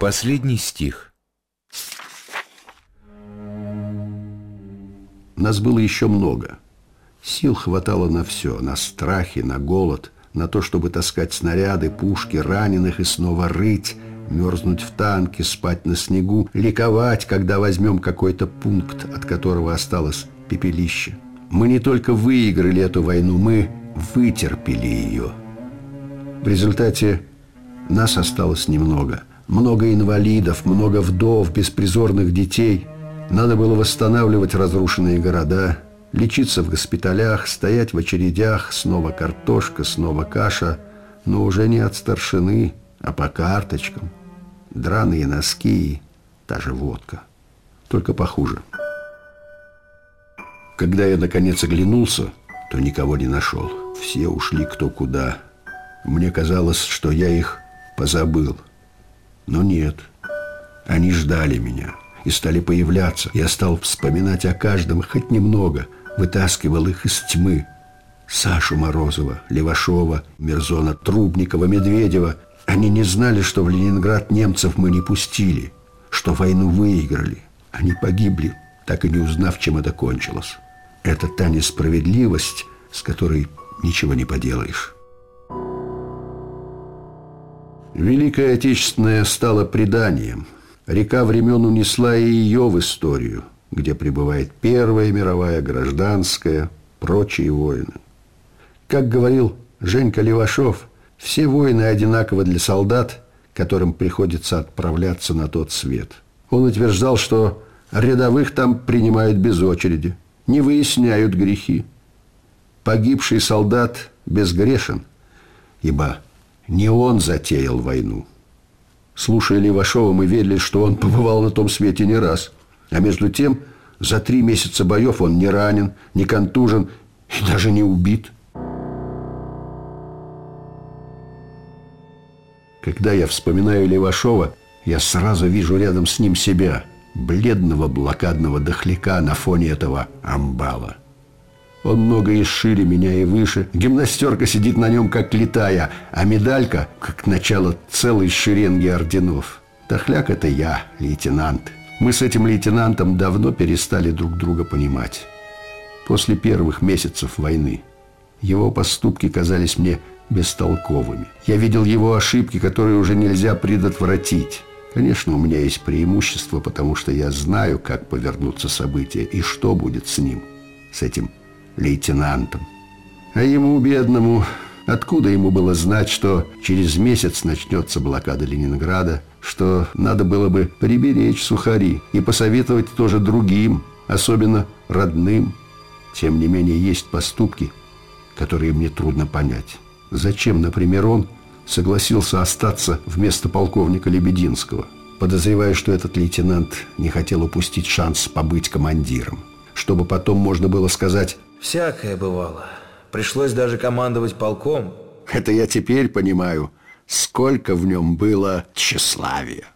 Последний стих. Нас было еще много. Сил хватало на все, на страхи, на голод, на то, чтобы таскать снаряды, пушки, раненых и снова рыть, мерзнуть в танке, спать на снегу, ликовать, когда возьмем какой-то пункт, от которого осталось пепелище. Мы не только выиграли эту войну, мы вытерпели ее. В результате нас осталось немного – много инвалидов, много вдов, беспризорных детей. Надо было восстанавливать разрушенные города, лечиться в госпиталях, стоять в очередях, снова картошка, снова каша, но уже не от старшины, а по карточкам. Драные носки и та же водка. Только похуже. Когда я наконец оглянулся, то никого не нашел. Все ушли кто куда. Мне казалось, что я их позабыл – но нет. Они ждали меня и стали появляться. Я стал вспоминать о каждом хоть немного, вытаскивал их из тьмы. Сашу Морозова, Левашова, Мерзона Трубникова, Медведева. Они не знали, что в Ленинград немцев мы не пустили, что войну выиграли. Они погибли, так и не узнав, чем это кончилось. Это та несправедливость, с которой ничего не поделаешь. Великая Отечественная стала преданием. Река времен унесла и ее в историю, где пребывает Первая мировая, гражданская, прочие войны. Как говорил Женька Левашов, все войны одинаковы для солдат, которым приходится отправляться на тот свет. Он утверждал, что рядовых там принимают без очереди, не выясняют грехи. Погибший солдат безгрешен, ибо не он затеял войну. Слушая Левашова, мы верили, что он побывал на том свете не раз. А между тем, за три месяца боев он не ранен, не контужен и даже не убит. Когда я вспоминаю Левашова, я сразу вижу рядом с ним себя, бледного блокадного дохляка на фоне этого амбала. Он много и шире меня и выше. Гимнастерка сидит на нем, как летая, а медалька, как начало целой шеренги орденов. Тахляк – это я, лейтенант. Мы с этим лейтенантом давно перестали друг друга понимать. После первых месяцев войны его поступки казались мне бестолковыми. Я видел его ошибки, которые уже нельзя предотвратить. Конечно, у меня есть преимущество, потому что я знаю, как повернутся события и что будет с ним, с этим лейтенантом. А ему, бедному, откуда ему было знать, что через месяц начнется блокада Ленинграда, что надо было бы приберечь сухари и посоветовать тоже другим, особенно родным. Тем не менее, есть поступки, которые мне трудно понять. Зачем, например, он согласился остаться вместо полковника Лебединского, подозревая, что этот лейтенант не хотел упустить шанс побыть командиром, чтобы потом можно было сказать Всякое бывало. Пришлось даже командовать полком. Это я теперь понимаю, сколько в нем было тщеславия.